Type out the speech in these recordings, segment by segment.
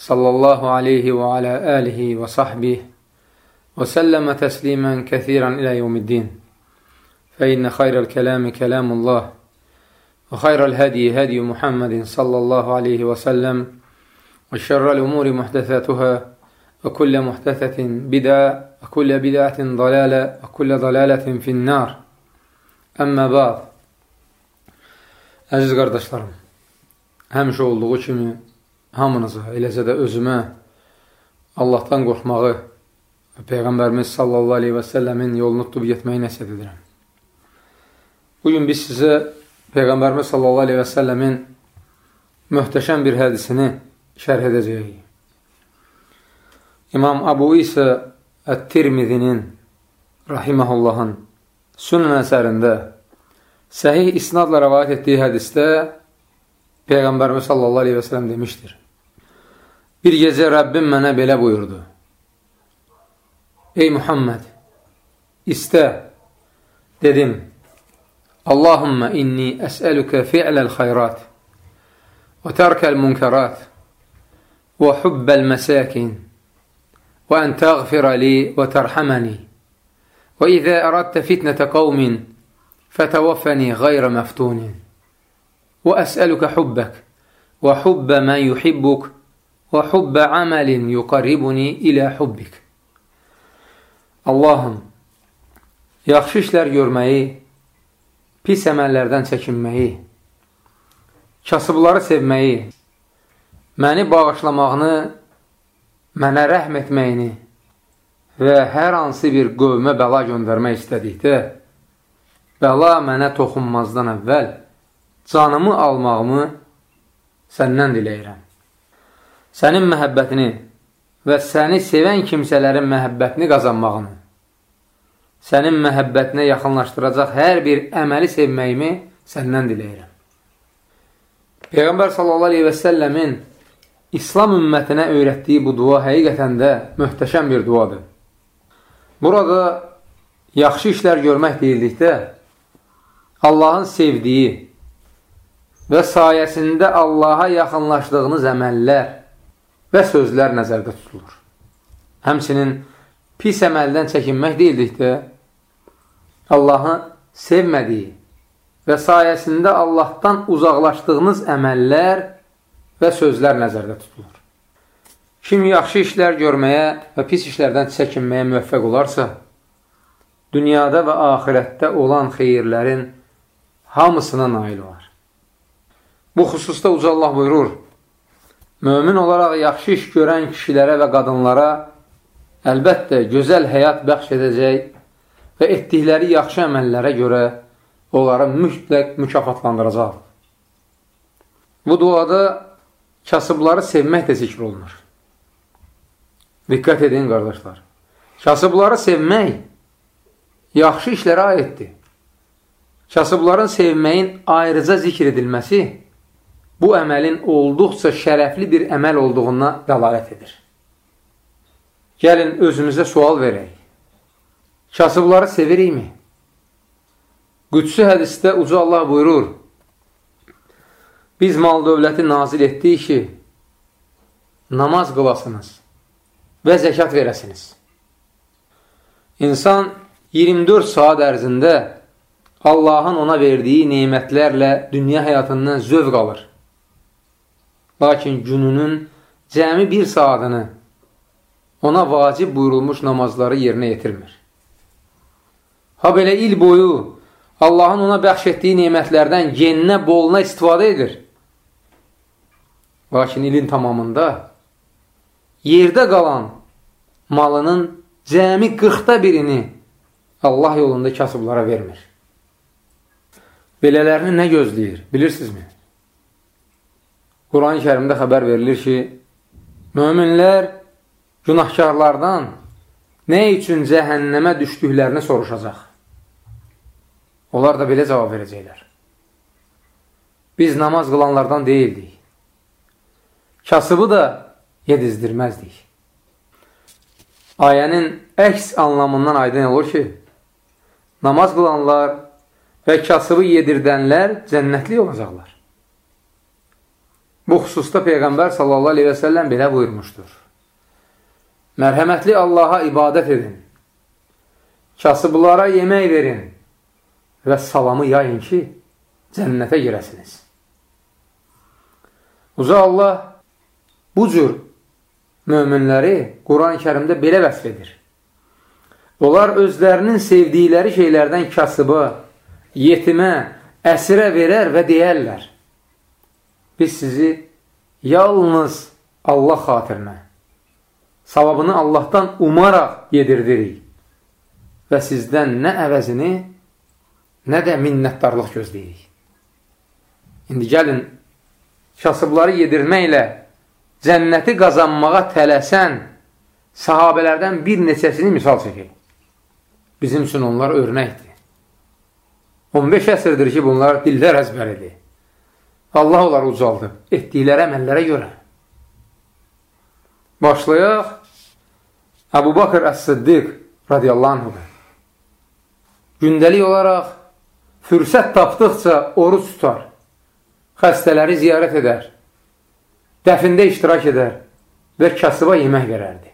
صلى الله عليه وعلى آله وصحبه وسلم تسليما كثيرا إلى يوم الدين. فإن خير الكلام كلام الله وخير الهدي هدي محمد صلى الله عليه وسلم وشر الأمور محدثاتها وكل محدثة بدعة وكل بدعة ضلالة وكل ضلالة في النار. أما بعد Əziz qardaşlarım, həmişə olduğu kimi hamınıza, eləcə də özümə Allahdan qorxmağı və Peyğəmbərimiz sallallahu aleyhi və səlləmin yolunu tutub getməyi nəsət edirəm. Bugün biz sizə Peyğəmbərimiz sallallahu aleyhi və səlləmin möhtəşəm bir hədisini şərh edəcəyik. İmam Abu İsa Ət-Tirmidinin rahiməhullahın sünnən əsərində səhih isnadla rəvayət etdiyi hədisdə Peyğəmbərimiz sallallahu aleyhi və sələm demişdir. Bir gecə Rəbbim mənə belə buyurdu. Ey Muhammed, istə, dedim, Allahümmə inni əsəlükə fi'ləl xayrat və tərkəl münkərat və hubbəl məsəkin və ən təğfirə li və tərhəməni və izə əraddə fitnətə qavmin فتوفني غير مفتون وأسألك حبك وحب من يحبك وحب عمل يقربني إلى حبك Allahım, yaxşı işlər görməyi, pis əməllərdən çəkinməyi, kasıbları sevməyi, məni bağışlamağını, mənə rəhm etməyini və hər hansı bir qövmə bəla göndərmək istədikdə, bəla mənə toxunmazdan əvvəl canımı almağımı səndən diləyirəm. Sənin məhəbbətini və səni sevən kimsələrin məhəbbətini qazanmağını, sənin məhəbbətinə yaxınlaşdıracaq hər bir əməli sevməyimi səndən diləyirəm. Peyğəmbər səlləmin İslam ümmətinə öyrətdiyi bu dua həqiqətən də möhtəşəm bir duadır. Burada yaxşı işlər görmək deyildikdə, Allahın sevdiyi və sayəsində Allaha yaxınlaşdığınız əməllər və sözlər nəzərdə tutulur. Həmçinin pis əməldən çəkinmək deyildikdə, Allahı sevmədiyi və sayəsində Allahdan uzaqlaşdığınız əməllər və sözlər nəzərdə tutulur. Kim yaxşı işlər görməyə və pis işlərdən çəkinməyə müvəffəq olarsa, dünyada və ahirətdə olan xeyirlərin hamısına nail olar. Bu xüsusda Uca Allah buyurur, Mömin olaraq yaxşı iş görən kişilərə və qadınlara əlbəttə gözəl həyat bəxş edəcək və etdikləri yaxşı əməllərə görə onları mütləq mükafatlandıracaq. Bu duada kasıbları sevmək də zikr olunur. Diqqət edin, qardaşlar. Kasıbları sevmək yaxşı işlərə aiddir kasıbların sevməyin ayrıca zikr edilməsi bu əməlin olduqca şərəfli bir əməl olduğuna dəlalət edir. Gəlin özümüzə sual verək. Kasıbları sevirikmi? Qüdsü hədisdə uca Allah buyurur, biz mal dövləti nazil etdik ki, namaz qılasınız və zəkat verəsiniz. İnsan 24 saat ərzində Allahın ona verdiyi neymətlərlə dünya həyatından zövq alır. Lakin gününün cəmi bir saatını ona vacib buyurulmuş namazları yerinə yetirmir. Ha belə il boyu Allahın ona bəxş etdiyi neymətlərdən geninə boluna istifadə edir. Lakin ilin tamamında yerdə qalan malının cəmi 40-da birini Allah yolunda kasıblara vermir. Belələrini nə gözləyir? Bilirsinizmi? Quran-ı kərimdə xəbər verilir ki, Möminlər günahkarlardan nə üçün cəhənnəmə düşdüklərini soruşacaq. Onlar da belə cavab verəcəklər. Biz namaz qılanlardan deyildik. Kasıbı da yedizdirməzdik. Ayənin əks anlamından aydın olur ki, namaz qılanlar və kasıbı yedirdənlər cənnətli olacaqlar. Bu xüsusda Peyğəmbər sallallahu aleyhi və səlləm belə buyurmuşdur. Mərhəmətli Allaha ibadət edin, kasıblara yemək verin və salamı yayın ki, cənnətə girəsiniz. Uca Allah bu cür möminləri Quran-ı kərimdə belə vəsf edir. Onlar özlərinin sevdikləri şeylərdən kasıbı, yetimə, əsirə verər və deyərlər biz sizi yalnız Allah xatirinə, savabını Allahdan umaraq yedirdirik və sizdən nə əvəzini, nə də minnətdarlıq gözləyirik. İndi gəlin, kasıbları yedirməklə cənnəti qazanmağa tələsən sahabələrdən bir neçəsini misal çəkək. Bizim üçün onlar örnəkdir. 15 əsrdir ki, bunlar dillər əzbəridir. Allah onları ucaldı etdikləri əməllərə görə. Başlayaq Əbu Bakır Əs-Siddiq radiyallahu anhuda. Gündəlik olaraq fürsət tapdıqca oruç tutar, xəstələri ziyarət edər, dəfində iştirak edər və kasıba yemək verərdi.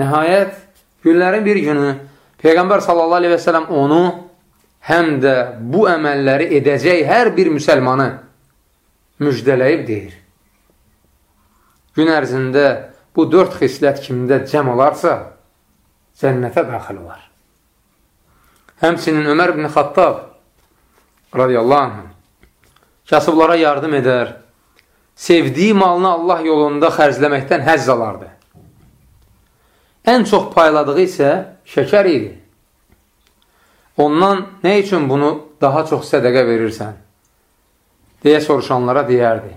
Nəhayət, günlərin bir günü Peyğəmbər sallallahu aleyhi və sələm onu həm də bu əməlləri edəcək hər bir müsəlmanı müjdələyib deyir. Gün ərzində bu dörd xislət kimdə cəm olarsa, cənnətə daxil olar. Həmsinin Ömər ibn Xattab radiyallahu anh kasıblara yardım edər, sevdiyi malını Allah yolunda xərcləməkdən həzz alardı. Ən çox payladığı isə şəkər idi. Ondan nə üçün bunu daha çox sədəqə verirsən? Deyə soruşanlara deyərdi.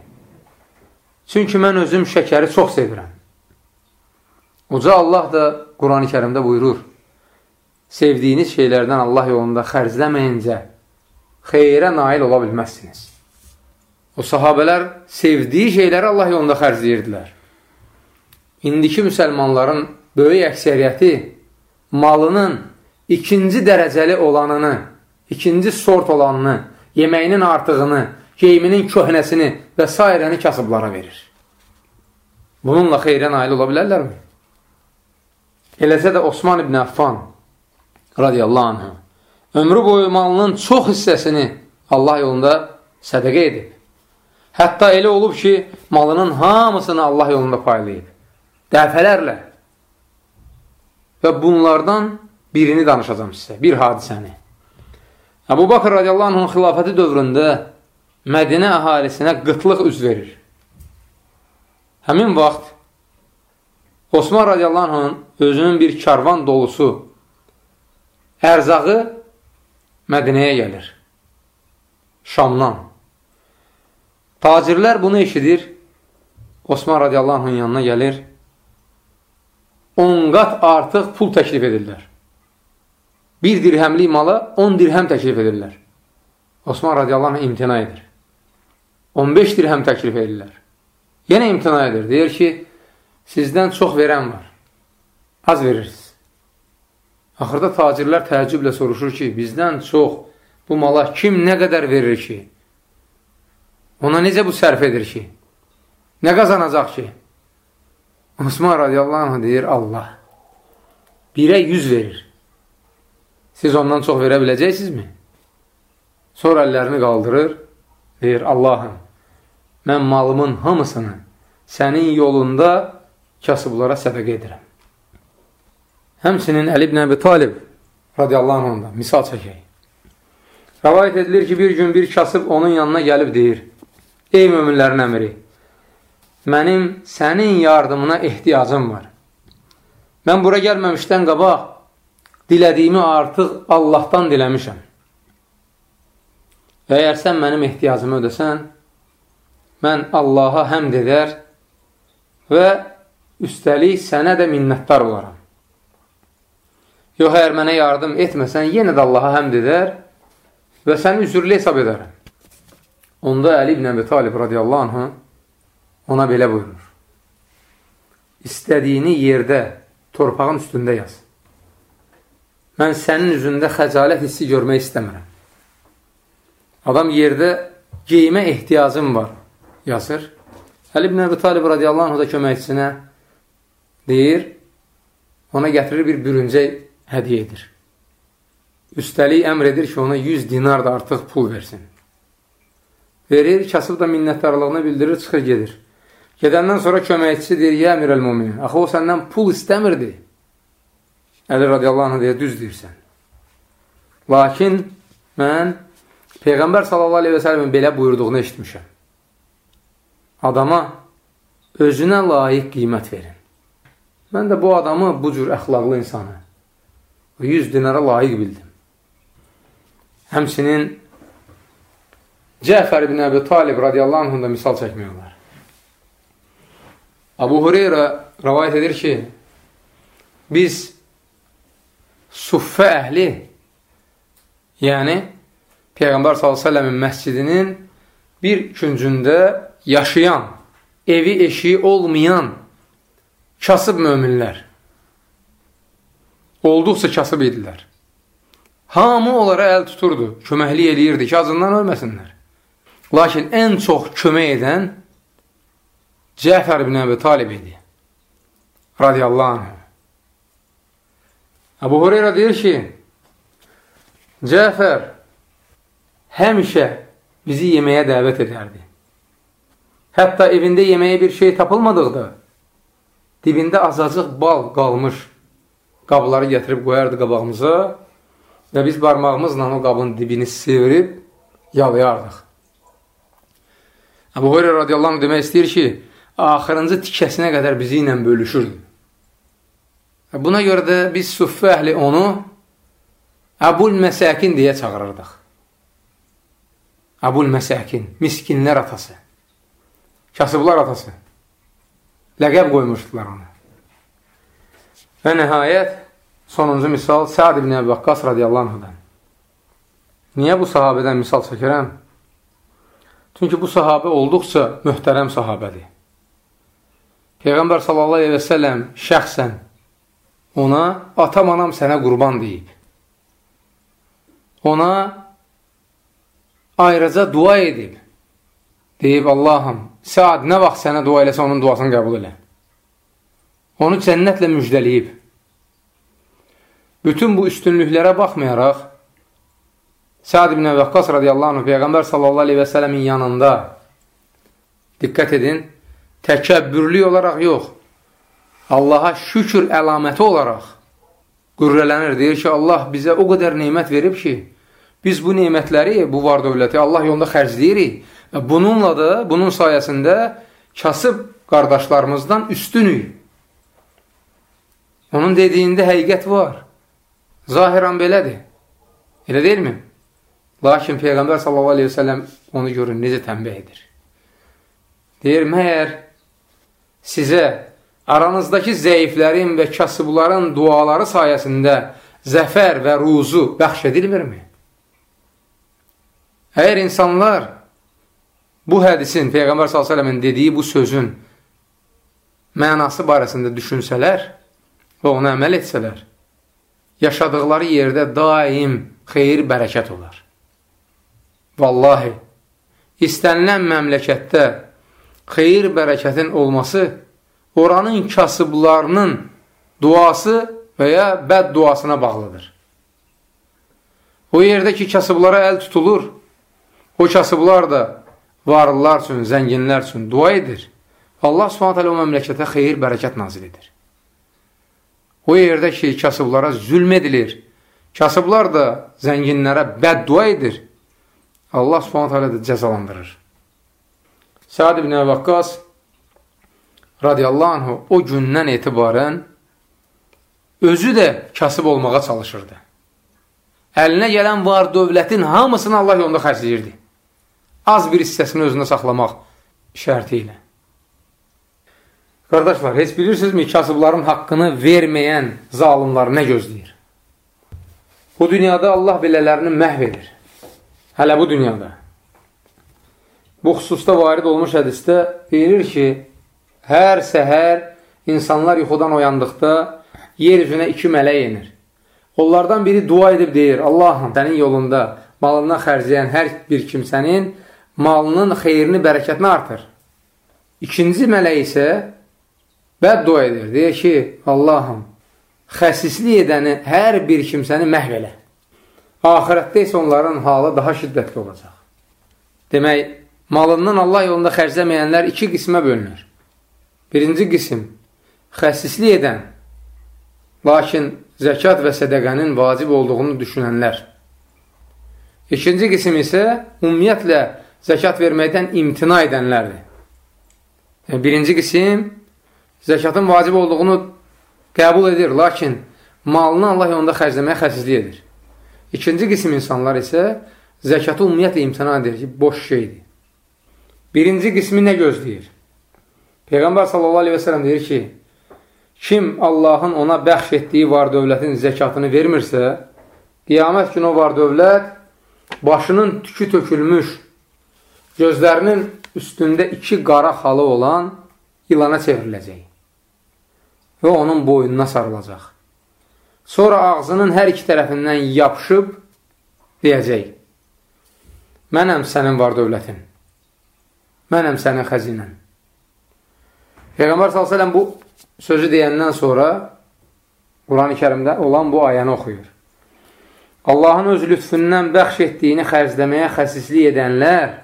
Çünki mən özüm şəkəri çox sevirəm. Uca Allah da Quran-ı kərimdə buyurur, sevdiyiniz şeylərdən Allah yolunda xərcləməyincə xeyrə nail ola bilməzsiniz. O sahabələr sevdiyi şeyləri Allah yolunda xərcləyirdilər. İndiki müsəlmanların böyük əksəriyyəti malının ikinci dərəcəli olanını, ikinci sort olanını, yeməyinin artığını, geyiminin köhnəsini və s. kasıblara verir. Bununla xeyrə nail ola bilərlərmi? Eləcə də Osman ibn Affan radiyallahu anh ömrü boyu malının çox hissəsini Allah yolunda sədəqə edib. Hətta elə olub ki, malının hamısını Allah yolunda paylayıb. Dəfələrlə. Və bunlardan birini danışacağım sizə, bir hadisəni. Əbu Bakır radiyallahu anhın xilafəti dövründə Mədinə əhalisinə qıtlıq üz verir. Həmin vaxt Osman radiyallahu anh özünün bir karvan dolusu ərzağı Mədinəyə gəlir. Şamdan. Tacirlər bunu eşidir. Osman radiyallahu anh yanına gəlir. 10 qat artıq pul təklif edirlər. Bir dirhəmlik mala 10 dirhəm təklif edirlər. Osman radiyallahu anh imtina edir. 15 dirhəm təklif edirlər. Yenə imtina edir. Deyir ki, sizdən çox verən var. Az verirsiniz. Axırda tacirlər təəccüblə soruşur ki, bizdən çox bu mala kim nə qədər verir ki? Ona necə bu sərf edir ki? Nə qazanacaq ki? Osman radiyallahu anh deyir, Allah. Birə yüz verir. Siz ondan çox verə biləcəksinizmi? Sonra əllərini qaldırır, deyir, Allahım, mən malımın hamısını sənin yolunda kasıblara sədəqə edirəm. Həmsinin Əli ibn Əbi Talib radiyallahu anh misal çəkək. Rəvayət edilir ki, bir gün bir kasıb onun yanına gəlib deyir, Ey möminlərin əmri, mənim sənin yardımına ehtiyacım var. Mən bura gəlməmişdən qabaq dilədiyimi artıq Allahdan diləmişəm. Əgər sən mənim ehtiyacımı ödəsən, mən Allaha həmd edər və üstəlik sənə də minnətdar olaram. Yox, əgər mənə yardım etməsən, yenə də Allaha həmd edər və səni üzürlü hesab edərəm. Onda Əli ibn Əbi Talib radiyallahu anhı ona belə buyurur. İstədiyini yerdə, torpağın üstündə yaz. Mən sənin üzündə xəcalət hissi görmək istəmirəm. Adam yerdə geyimə ehtiyacım var, yazır. Əli ibn Əbi Talib radiyallahu anhı da köməkçisinə deyir, ona gətirir bir bürüncək hədiyə edir. Üstəlik əmr edir ki, ona 100 dinar da artıq pul versin. Verir, kasıb da minnətdarlığını bildirir, çıxır gedir. Gedəndən sonra köməkçisi deyir, yə əmir əl-muminin, axı o səndən pul istəmirdi. Əli radiyallahu anh deyə düz deyirsən. Lakin mən Peyğəmbər sallallahu aleyhi və sələmin belə buyurduğunu eşitmişəm. Adama özünə layiq qiymət verin. Mən də bu adamı, bu cür əxlaqlı insanı 100 dinara layiq bildim. Həmsinin Cəfər ibn Əbi Talib radiyallahu anhında misal çəkmək olar. Abu Hureyra rəvayət edir ki, biz suffə əhli, yəni Peyğəmbər s.ə.v-in məscidinin bir küncündə yaşayan, evi eşiyi olmayan kasıb möminlər olduqca kasıb idilər. Hamı onlara əl tuturdu, köməklik eləyirdi ki, azından ölməsinlər. Lakin ən çox kömək edən Cəfər ibn Əbi Talib idi. Radiyallahu anh. Əbu Hureyra deyir ki, Cəfər həmişə bizi yeməyə dəvət edərdi. Hətta evində yeməyə bir şey tapılmadıqda, dibində azacıq bal qalmış qabları gətirib qoyardı qabağımıza və biz barmağımızla o qabın dibini sevirib yalayardıq. Əbu Hureyra radiyallahu anh demək istəyir ki, axırıncı tikəsinə qədər bizi ilə bölüşürdü. Buna görə də biz suffə əhli onu Əbul Məsəkin deyə çağırırdıq. Əbul Məsəkin, miskinlər atası, kasıblar atası. Ləqəb qoymuşdular ona. Və nəhayət, sonuncu misal Səad ibn Əbi Vakqas radiyallahu anhudan. Niyə bu sahabədən misal çəkirəm? Çünki bu sahabə olduqca möhtərəm sahabədir. Peyğəmbər sallallahu aleyhi və səlləm şəxsən ona atam anam sənə qurban deyib. Ona ayrıca dua edib. Deyib Allahım, Səad nə vaxt sənə dua eləsə onun duasını qəbul elə onu cənnətlə müjdəliyib. Bütün bu üstünlüklərə baxmayaraq, Səad ibn Vəqqas radiyallahu anh, Peyğəmbər sallallahu aleyhi və sələmin yanında, diqqət edin, təkəbbürlü olaraq yox, Allaha şükür əlaməti olaraq qürrələnir. Deyir ki, Allah bizə o qədər neymət verib ki, biz bu neymətləri, bu var dövləti Allah yolunda xərcləyirik bununla da, bunun sayəsində kasıb qardaşlarımızdan üstünük. Onun dediyində həqiqət var. Zahirən belədir. Elə deyilmi? Lakin Peyğəmbər sallallahu aleyhi ve sellem onu görün, necə tənbih edir. Deyir, məyər sizə aranızdakı zəiflərin və kasıbların duaları sayəsində zəfər və ruzu bəxş edilmirmi? Əgər insanlar bu hədisin, Peyğəmbər s.ə.v-in dediyi bu sözün mənası barəsində düşünsələr, və ona əməl etsələr, yaşadıqları yerdə daim xeyir, bərəkət olar. Vallahi, istənilən məmləkətdə xeyir, bərəkətin olması oranın kasıblarının duası və ya bəd duasına bağlıdır. O yerdə ki, kasıblara əl tutulur, o kasıblar da varlılar üçün, zənginlər üçün dua edir. Allah subhanət hələ o məmləkətə xeyir, bərəkət nazil edir. O yerdə ki, kasıblara zülm edilir, kasıblar da zənginlərə bəddua edir, Allah subhanət hələ də cəzalandırır. Səad ibn Əvəqqas radiyallahu anhu o gündən etibarən özü də kasıb olmağa çalışırdı. Əlinə gələn var dövlətin hamısını Allah yolunda xərcləyirdi. Az bir hissəsini özündə saxlamaq şərti ilə. Qardaşlar, heç bilirsinizmi kasıbların haqqını verməyən zalimlar nə gözləyir? Bu dünyada Allah belələrini məhv edir. Hələ bu dünyada. Bu xüsusda varid olmuş hədisdə deyilir ki, hər səhər insanlar yuxudan oyandıqda yer üzünə iki mələk inir. Onlardan biri dua edib deyir, Allahım, sənin yolunda malından xərcləyən hər bir kimsənin malının xeyrini, bərəkətini artır. İkinci mələk isə bəddua edir. Deyir ki, Allahım, xəsislik edəni hər bir kimsəni məhv elə. Ahirətdə isə onların halı daha şiddətli olacaq. Demək, malından Allah yolunda xərcləməyənlər iki qismə bölünür. Birinci qism, xəsislik edən, lakin zəkat və sədəqənin vacib olduğunu düşünənlər. İkinci qism isə ümumiyyətlə zəkat verməkdən imtina edənlərdir. Yəni, birinci qism zəkatın vacib olduğunu qəbul edir, lakin malını Allah yolunda xərcləməyə xəsislik edir. İkinci qism insanlar isə zəkatı ümumiyyətlə imtina edir ki, boş şeydir. Birinci qismi nə gözləyir? Peyğəmbər sələm deyir ki, kim Allahın ona bəxş etdiyi var dövlətin zəkatını vermirsə, qiyamət günü o var dövlət başının tükü tökülmüş, gözlərinin üstündə iki qara xalı olan ilana çevriləcək və onun boynuna sarılacaq. Sonra ağzının hər iki tərəfindən yapışıb deyəcək, mənəm sənin var dövlətin, mənəm sənin xəzinən. Peyğəmbər s.ə.v bu sözü deyəndən sonra Quran-ı kərimdə olan bu ayəni oxuyur. Allahın öz lütfündən bəxş etdiyini xərcləməyə xəsislik edənlər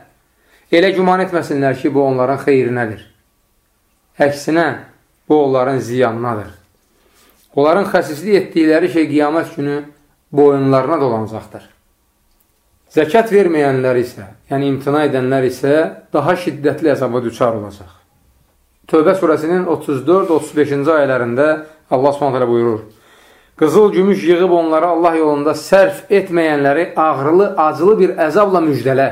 elə güman etməsinlər ki, bu onların xeyrinədir. Əksinə, bu onların ziyanınadır. Onların xəsislik etdikləri şey qiyamət günü boyunlarına dolanacaqdır. Zəkat verməyənlər isə, yəni imtina edənlər isə daha şiddətli əzaba düçar olacaq. Tövbə surəsinin 34-35-ci ayələrində Allah s.ə. buyurur, Qızıl gümüş yığıb onları Allah yolunda sərf etməyənləri ağrılı, acılı bir əzabla müjdələ.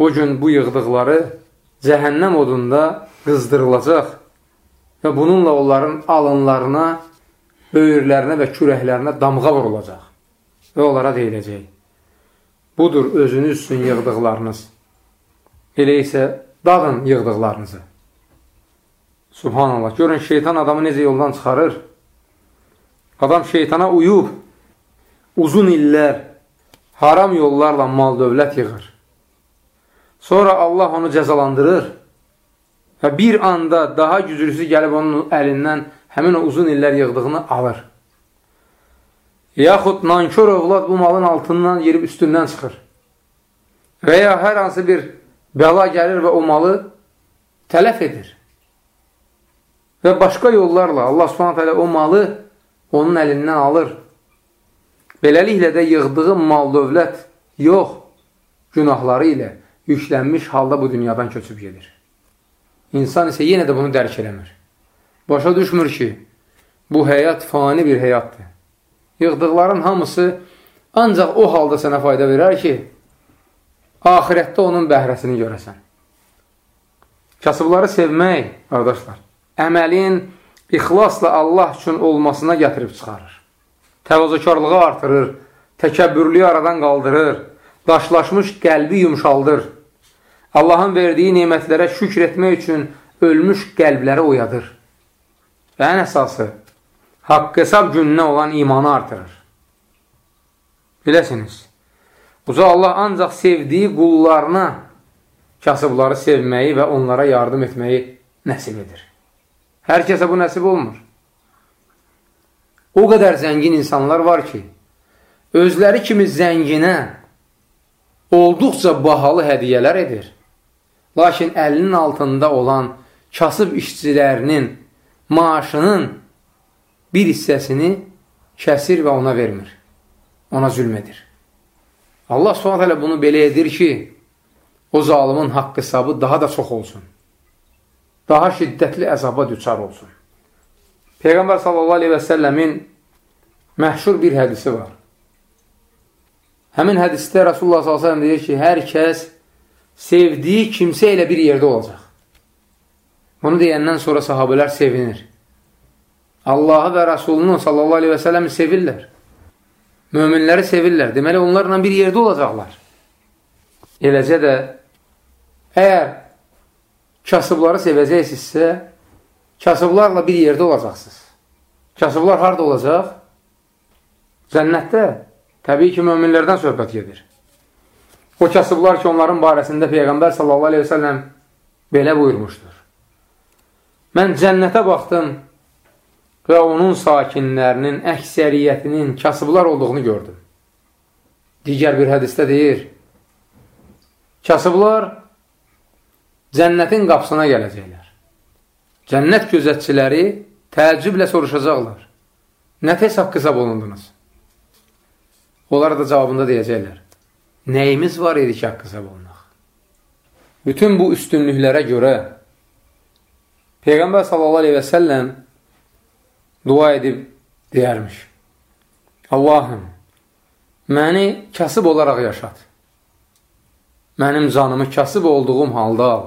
O gün bu yığdıqları cəhənnəm odunda qızdırılacaq və bununla onların alınlarına, böyürlərinə və kürəklərinə damğa vurulacaq və onlara deyiləcək. Budur özünüz üçün yığdıqlarınız. Elə isə dadın yığdıqlarınızı. Subhanallah. Görün, şeytan adamı necə yoldan çıxarır. Adam şeytana uyub, uzun illər haram yollarla mal dövlət yığır. Sonra Allah onu cəzalandırır və bir anda daha güclüsü gəlib onun əlindən həmin o uzun illər yığdığını alır. Yaxud nankör övlad bu malın altından yerib üstündən çıxır. Və ya hər hansı bir bəla gəlir və o malı tələf edir. Və başqa yollarla Allah subhanət hələ o malı onun əlindən alır. Beləliklə də yığdığı mal dövlət yox, günahları ilə yüklənmiş halda bu dünyadan köçüb gedir. İnsan isə yenə də bunu dərk eləmir. Başa düşmür ki, bu həyat fani bir həyatdır. Yığdıqların hamısı ancaq o halda sənə fayda verər ki, ahirətdə onun bəhrəsini görəsən. Kasıbları sevmək, qardaşlar, əməlin ixlasla Allah üçün olmasına gətirib çıxarır. Təvazökarlığı artırır, təkəbbürlüyü aradan qaldırır, daşlaşmış qəlbi yumşaldır. Allahın verdiyi nemətlərə şükr etmək üçün ölmüş qəlbləri oyadır. Və ən əsası, haqq hesab gününə olan imanı artırır. Biləsiniz, uca Allah ancaq sevdiyi qullarına kasıbları sevməyi və onlara yardım etməyi nəsib edir. Hər kəsə bu nəsib olmur. O qədər zəngin insanlar var ki, özləri kimi zənginə olduqca bahalı hədiyyələr edir. Lakin əlinin altında olan kasıb işçilərinin maaşının bir hissəsini kəsir və ona vermir. Ona zülm edir. Allah s.ə.v bunu belə edir ki, o zalimin haqq hesabı daha da çox olsun. Daha şiddətli əzaba düçar olsun. Peyğəmbər s.ə.v-in məhşur bir hədisi var. Həmin hədisdə Rasulullah s.ə.v deyir ki, hər kəs sevdiyi kimsə ilə bir yerdə olacaq. Bunu deyəndən sonra sahabələr sevinir. Allahı və Rasulunu sallallahu aleyhi və səlləmi sevirlər. Möminləri sevirlər. Deməli, onlarla bir yerdə olacaqlar. Eləcə də əgər kasıbları sevəcəksinizsə, kasıblarla bir yerdə olacaqsınız. Kasıblar harada olacaq? Cənnətdə. Təbii ki, möminlərdən söhbət gedir. O kasıblar ki, onların barəsində Peyğəmbər sallallahu aleyhi və səlləm belə buyurmuşdur. Mən cənnətə baxdım və onun sakinlərinin əksəriyyətinin kasıblar olduğunu gördüm. Digər bir hədisdə deyir, kasıblar cənnətin qapısına gələcəklər. Cənnət gözətçiləri təəccüblə soruşacaqlar. Nə tez haqq hesab olundunuz? Onlar da cavabında deyəcəklər. Nəyimiz var idi ki, haqq hesab olunaq? Bütün bu üstünlüklərə görə Peyğəmbər sallallahu aleyhi və səlləm dua edib deyərmiş. Allahım, məni kasıb olaraq yaşat. Mənim canımı kasıb olduğum halda al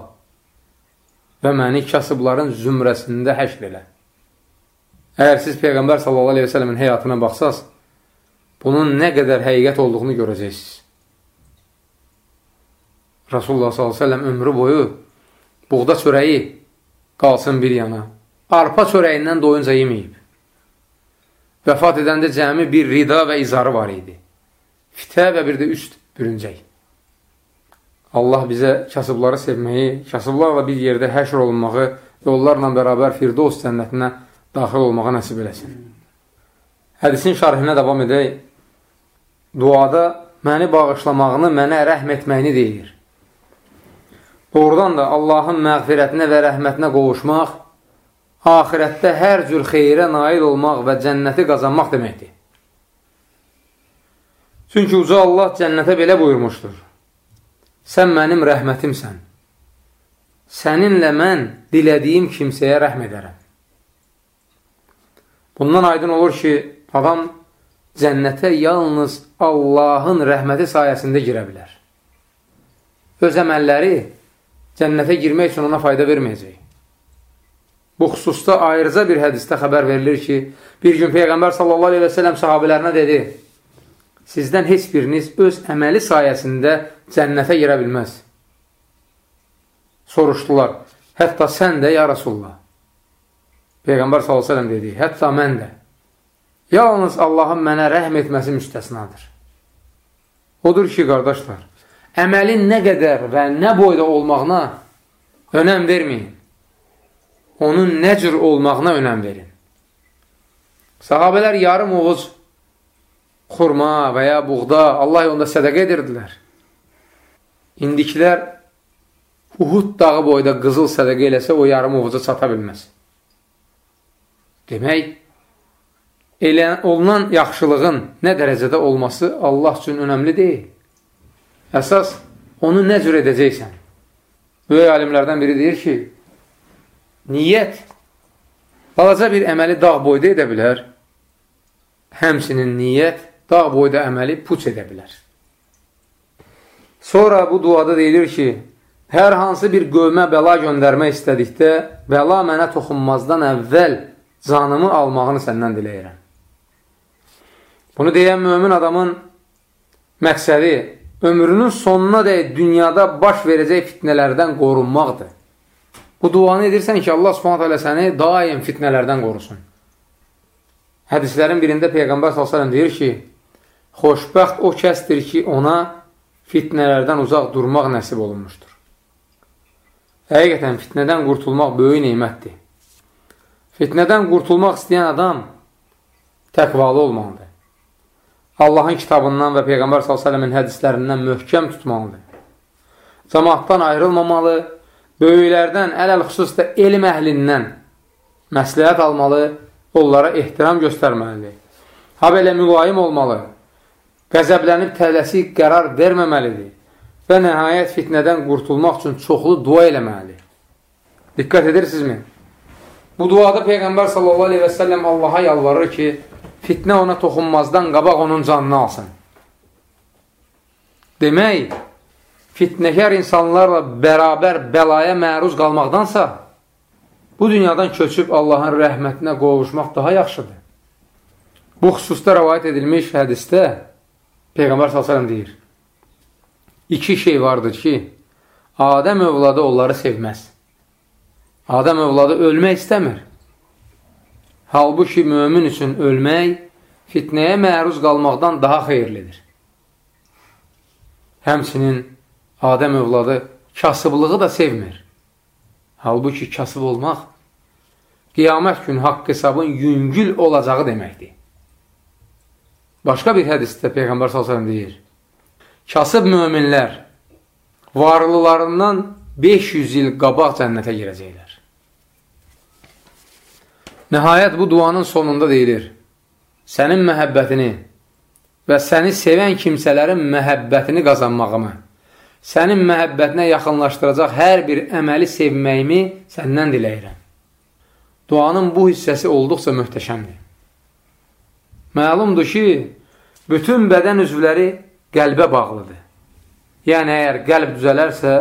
və məni kasıbların zümrəsində həşr elə. Əgər siz Peyğəmbər sallallahu aleyhi və səlləmin həyatına baxsaz, bunun nə qədər həqiqət olduğunu görəcəksiniz. Rasulullah səlləm ömrü boyu buğda çörəyi qalsın bir yana. Arpa çörəyindən doyunca yeməyib. Vəfat edəndə cəmi bir rida və izarı var idi. Fitə və bir də üst bürüncək. Allah bizə kasıbları sevməyi, kasıblarla bir yerdə həşr olunmağı və onlarla bərabər Firdos cənnətinə daxil olmağa nəsib eləsin. Hədisin şərhinə davam edək. Duada məni bağışlamağını, mənə rəhm etməyini deyir. Doğrudan da Allahın məğfirətinə və rəhmətinə qovuşmaq, axirətdə hər cür xeyrə nail olmaq və cənnəti qazanmaq deməkdir. Çünki uca Allah cənnətə belə buyurmuşdur. Sən mənim rəhmətimsən. Səninlə mən dilədiyim kimsəyə rəhm edərəm. Bundan aydın olur ki, adam cənnətə yalnız Allahın rəhməti sayəsində girə bilər. Öz əməlləri cənnətə girmək üçün ona fayda verməyəcək. Bu xüsusda ayrıca bir hədisdə xəbər verilir ki, bir gün Peyğəmbər sallallahu aleyhi və sələm sahabələrinə dedi, sizdən heç biriniz öz əməli sayəsində cənnətə girə bilməz. Soruşdular, hətta sən də, ya Rasulullah. Peyğəmbər sallallahu aleyhi və sələm dedi, hətta mən də. Yalnız Allahın mənə rəhm etməsi müstəsnadır. Odur ki, qardaşlar, əməlin nə qədər və nə boyda olmağına önəm verməyin. Onun nə cür olmağına önəm verin. Sahabələr yarım oğuz xurma və ya buğda Allah yolunda sədəqə edirdilər. İndikilər Uhud dağı boyda qızıl sədəqə eləsə o yarım oğuza çata bilməz. Demək, elə olunan yaxşılığın nə dərəcədə olması Allah üçün önəmli deyil. Əsas onu nə cür edəcəksən? Böyük alimlərdən biri deyir ki, niyyət balaca bir əməli dağ boyda edə bilər, həmsinin niyyət dağ boyda əməli puç edə bilər. Sonra bu duada deyilir ki, hər hansı bir qövmə bəla göndərmək istədikdə, bəla mənə toxunmazdan əvvəl canımı almağını səndən diləyirəm. Bunu deyən mömin adamın məqsədi ömrünün sonuna dək dünyada baş verəcək fitnələrdən qorunmaqdır. Bu duanı edirsən ki, Allah subhanət hələ səni daim fitnələrdən qorusun. Hədislərin birində Peyğəmbər s.ə.v deyir ki, xoşbəxt o kəsdir ki, ona fitnələrdən uzaq durmaq nəsib olunmuşdur. Həqiqətən fitnədən qurtulmaq böyük neymətdir. Fitnədən qurtulmaq istəyən adam təqvalı olmalıdır. Allahın kitabından və Peyğəmbər s.ə.v-in hədislərindən möhkəm tutmalıdır. Cəmaatdan ayrılmamalı, böyüklərdən, ələl xüsusda elm əhlindən məsləhət almalı, onlara ehtiram göstərməlidir. Ha belə mülayim olmalı, qəzəblənib tələsi qərar verməməlidir və nəhayət fitnədən qurtulmaq üçün çoxlu dua eləməlidir. Diqqət edirsinizmi? Bu duada Peyğəmbər sallallahu aleyhi və səlləm Allaha yalvarır ki, fitnə ona toxunmazdan qabaq onun canını alsın. Demək, fitnəkar insanlarla bərabər bəlaya məruz qalmaqdansa, bu dünyadan köçüb Allahın rəhmətinə qovuşmaq daha yaxşıdır. Bu xüsusda rəvayət edilmiş hədisdə Peyğəmbər s.ə.v deyir, İki şey vardır ki, Adəm övladı onları sevməz. Adəm övladı ölmək istəmir. Halbuki mömin üçün ölmək fitnəyə məruz qalmaqdan daha xeyirlidir. Həmçinin Adəm övladı kasıblığı da sevmir. Halbuki kasıb olmaq qiyamət günü haqq hesabın yüngül olacağı deməkdir. Başqa bir hədisdə Peyğəmbər s.ə.v deyir, kasıb möminlər varlılarından 500 il qabaq cənnətə girəcəklər. Nəhayət bu duanın sonunda deyilir, sənin məhəbbətini və səni sevən kimsələrin məhəbbətini qazanmağımı, sənin məhəbbətinə yaxınlaşdıracaq hər bir əməli sevməyimi səndən diləyirəm. Duanın bu hissəsi olduqca möhtəşəmdir. Məlumdur ki, bütün bədən üzvləri qəlbə bağlıdır. Yəni, əgər qəlb düzələrsə,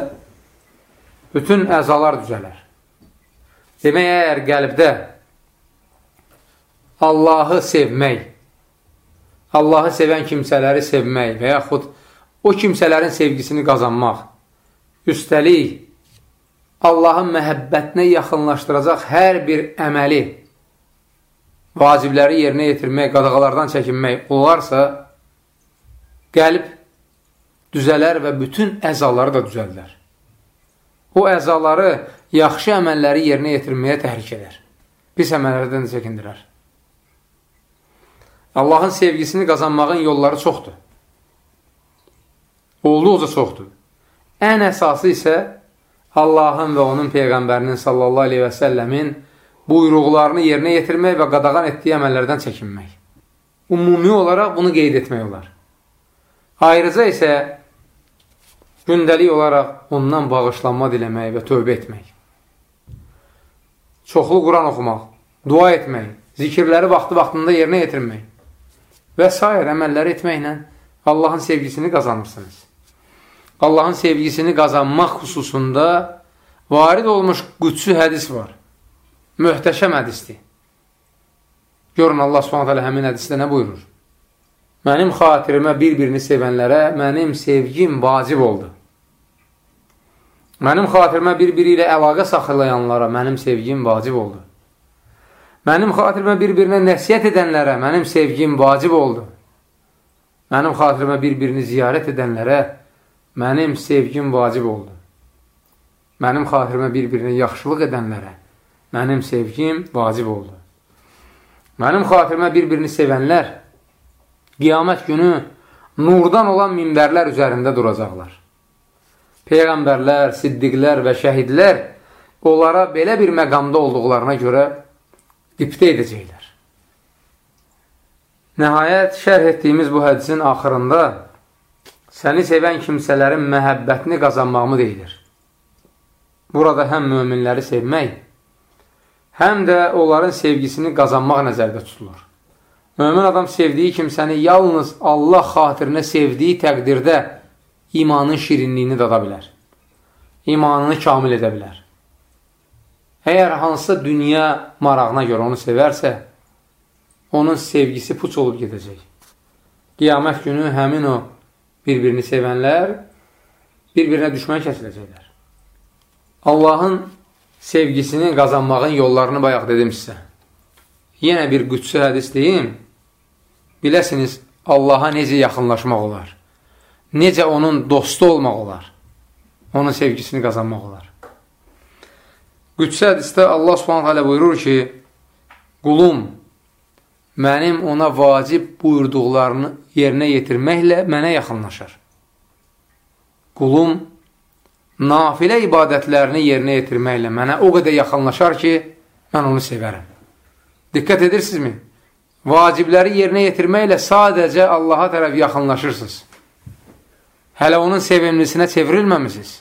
bütün əzalar düzələr. Demək, əgər qəlbdə Allahı sevmək, Allahı sevən kimsələri sevmək və yaxud o kimsələrin sevgisini qazanmaq, üstəlik, Allahın məhəbbətinə yaxınlaşdıracaq hər bir əməli, vacibləri yerinə yetirmək, qadağalardan çəkinmək olarsa, qəlb düzələr və bütün əzaları da düzəldilər. O əzaları yaxşı əməlləri yerinə yetirməyə təhrik edər. Pis əməllərdən də çəkindirər. Allahın sevgisini qazanmağın yolları çoxdur. Olduqca çoxdur. Ən əsası isə Allahın və onun Peyğəmbərinin sallallahu aleyhi və səlləmin buyruqlarını yerinə yetirmək və qadağan etdiyi əməllərdən çəkinmək. Ümumi olaraq bunu qeyd etmək olar. Ayrıca isə gündəlik olaraq ondan bağışlanma diləmək və tövbə etmək. Çoxlu Quran oxumaq, dua etmək, zikirləri vaxtı-vaxtında yerinə yetirmək və s. əməlləri etməklə Allahın sevgisini qazanırsınız. Allahın sevgisini qazanmaq xüsusunda varid olmuş qüdsü hədis var. Möhtəşəm hədisdir. Görün Allah subhanət hələ həmin hədisdə nə buyurur? Mənim xatirimə bir-birini sevənlərə mənim sevgim vacib oldu. Mənim xatirimə bir-biri ilə əlaqə saxlayanlara mənim sevgim vacib oldu. Mənim xatirimə bir-birinə nəsiyyət edənlərə mənim sevgim vacib oldu. Mənim xatirimə bir-birini ziyarət edənlərə mənim sevgim vacib oldu. Mənim xatirimə bir-birinə yaxşılıq edənlərə mənim sevgim vacib oldu. Mənim xatirimə bir-birini sevənlər qiyamət günü nurdan olan minbərlər üzərində duracaqlar. Peyğəmbərlər, siddiqlər və şəhidlər onlara belə bir məqamda olduqlarına görə iqtə edəcəklər. Nəhayət, şərh etdiyimiz bu hədisin axırında səni sevən kimsələrin məhəbbətini qazanmağımı deyilir. Burada həm möminləri sevmək, həm də onların sevgisini qazanmaq nəzərdə tutulur. Mömin adam sevdiyi kimsəni yalnız Allah xatirinə sevdiyi təqdirdə imanın şirinliyini dada bilər. İmanını kamil edə bilər. Əgər hansısa dünya marağına görə onu sevərsə, onun sevgisi puç olub gedəcək. Qiyamət günü həmin o bir-birini sevənlər bir-birinə düşmən kəsiləcəklər. Allahın sevgisini qazanmağın yollarını bayaq dedim sizə. Yenə bir qüdsü hədis deyim. Biləsiniz, Allaha necə yaxınlaşmaq olar? Necə onun dostu olmaq olar? Onun sevgisini qazanmaq olar. Qüdsə hədisdə Allah subhanət buyurur ki, qulum, mənim ona vacib buyurduqlarını yerinə yetirməklə mənə yaxınlaşar. Qulum, nafilə ibadətlərini yerinə yetirməklə mənə o qədər yaxınlaşar ki, mən onu sevərəm. Diqqət edirsinizmi? Vacibləri yerinə yetirməklə sadəcə Allaha tərəf yaxınlaşırsınız. Hələ onun sevimlisinə çevrilməmisiniz.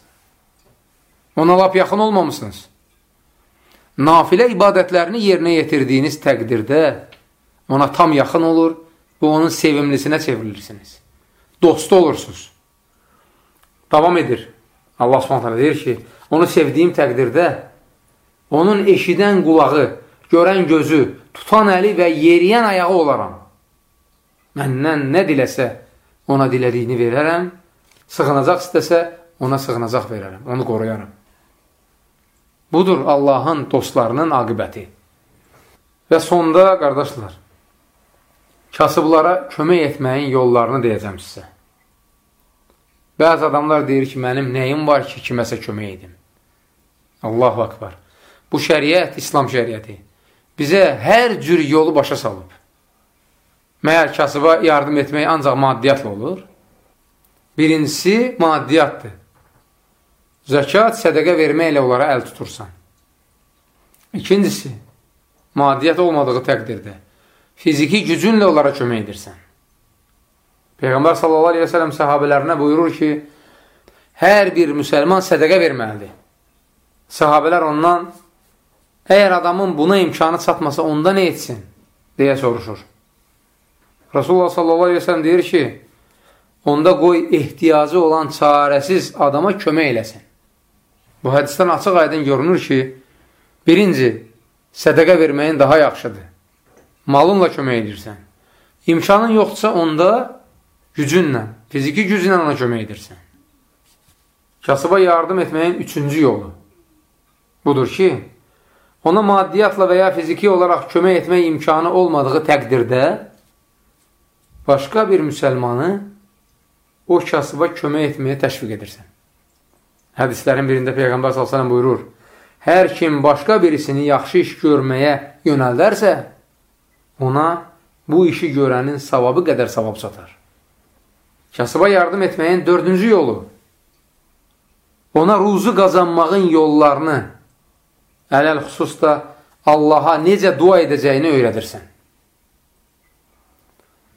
Ona lap yaxın olmamışsınız nafilə ibadətlərini yerinə yetirdiyiniz təqdirdə ona tam yaxın olur və onun sevimlisinə çevrilirsiniz. Dostu olursunuz. Davam edir. Allah subhanətlə deyir ki, onu sevdiyim təqdirdə onun eşidən qulağı, görən gözü, tutan əli və yeriyən ayağı olaram. Məndən nə diləsə, ona dilədiyini verərəm, sığınacaq istəsə, ona sığınacaq verərəm, onu qoruyaram. Budur Allahın dostlarının aqibəti. Və sonda, qardaşlar, kasıblara kömək etməyin yollarını deyəcəm sizə. Bəzi adamlar deyir ki, mənim nəyim var ki, kiməsə kömək edim. Allahu akbar. Bu şəriət, İslam şəriəti bizə hər cür yolu başa salıb. Məyər kasıba yardım etmək ancaq maddiyyatla olur? Birincisi maddiyyatdır. Zəkat, sədəqə verməklə onlara əl tutursan. İkincisi, maddiyyat olmadığı təqdirdə fiziki gücünlə onlara kömək edirsən. Peyğəmbər sallallahu aleyhi və sələm səhabələrinə buyurur ki, hər bir müsəlman sədəqə verməlidir. Səhabələr ondan, əgər adamın buna imkanı çatmasa, onda nə etsin? deyə soruşur. Rasulullah sallallahu aleyhi ve sellem deyir ki, onda qoy ehtiyacı olan çarəsiz adama kömək eləsin. Bu hədisdən açıq aydın görünür ki, birinci, sədəqə verməyin daha yaxşıdır. Malınla kömək edirsən. İmkanın yoxdursa, onda gücünlə, fiziki gücünlə ona kömək edirsən. Kasıba yardım etməyin üçüncü yolu budur ki, ona maddiyyatla və ya fiziki olaraq kömək etmək imkanı olmadığı təqdirdə başqa bir müsəlmanı o kasıba kömək etməyə təşviq edirsən. Hədislərin birində Peyğəmbər s.ə.v buyurur, hər kim başqa birisini yaxşı iş görməyə yönəldərsə, ona bu işi görənin savabı qədər savab çatar. Kasıba yardım etməyin dördüncü yolu, ona ruzu qazanmağın yollarını ələl xüsusda Allaha necə dua edəcəyini öyrədirsən.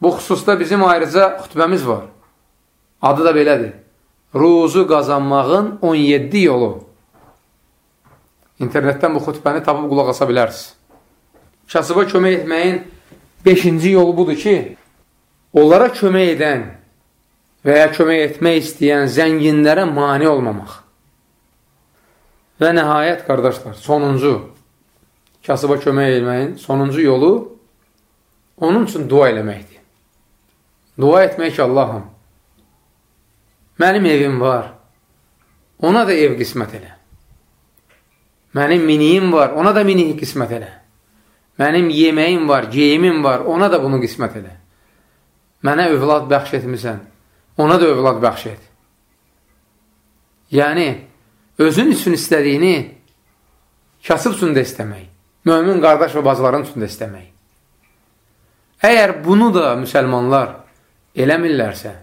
Bu xüsusda bizim ayrıca xütbəmiz var. Adı da belədir. Ruzu qazanmağın 17 yolu. İnternetdən bu xütbəni tapıb qulaq asa bilərsiniz. Kasıba kömək etməyin 5-ci yolu budur ki, onlara kömək edən və ya kömək etmək istəyən zənginlərə mani olmamaq. Və nəhayət, qardaşlar, sonuncu kasıba kömək etməyin sonuncu yolu onun üçün dua eləməkdir. Dua etmək ki, Allahım, mənim evim var, ona da ev qismət elə. Mənim miniyim var, ona da miniyi qismət elə. Mənim yeməyim var, geyimim var, ona da bunu qismət elə. Mənə övlad bəxş etmirsən, ona da övlad bəxş et. Yəni, özün üçün istədiyini kasıb üçün də istəmək, mömin qardaş və bacıların üçün də istəmək. Əgər bunu da müsəlmanlar eləmirlərsə,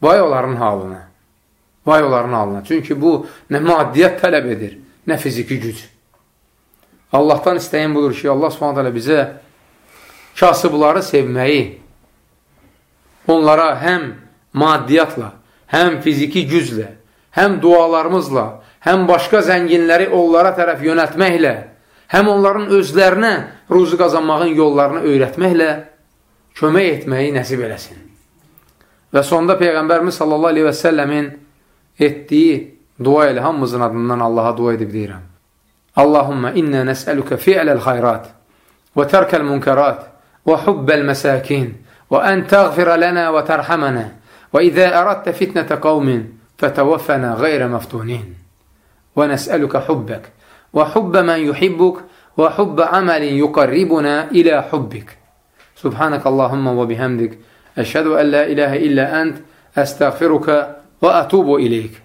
vay onların halına, vay onların halına. Çünki bu nə maddiyyat tələb edir, nə fiziki güc. Allahdan istəyin budur ki, Allah subhanət bizə kasıbları sevməyi, onlara həm maddiyyatla, həm fiziki güclə, həm dualarımızla, həm başqa zənginləri onlara tərəf yönətməklə, həm onların özlərinə ruzu qazanmağın yollarını öyrətməklə kömək etməyi nəsib eləsin. Və sonda Peyğəmbərimiz sallallahu aleyhi və səlləmin etdiyi dua ilə hamımızın adından Allaha dua edib deyirəm. Allahumma inna nəsəlükə fi'ləl xayrat və tərkəl münkərat və hubbəl məsakin və ən təğfirə lənə və tərhəmənə və izə əraddə fitnətə qavmin fətəvəffənə qeyrə məftunin. ونسألك حبك وحب من يحبك وحب عمل يقربنا إلى حبك سبحانك اللهم وبحمدك أشهد أن لا إله إلا أنت أستغفرك وأتوب إليك.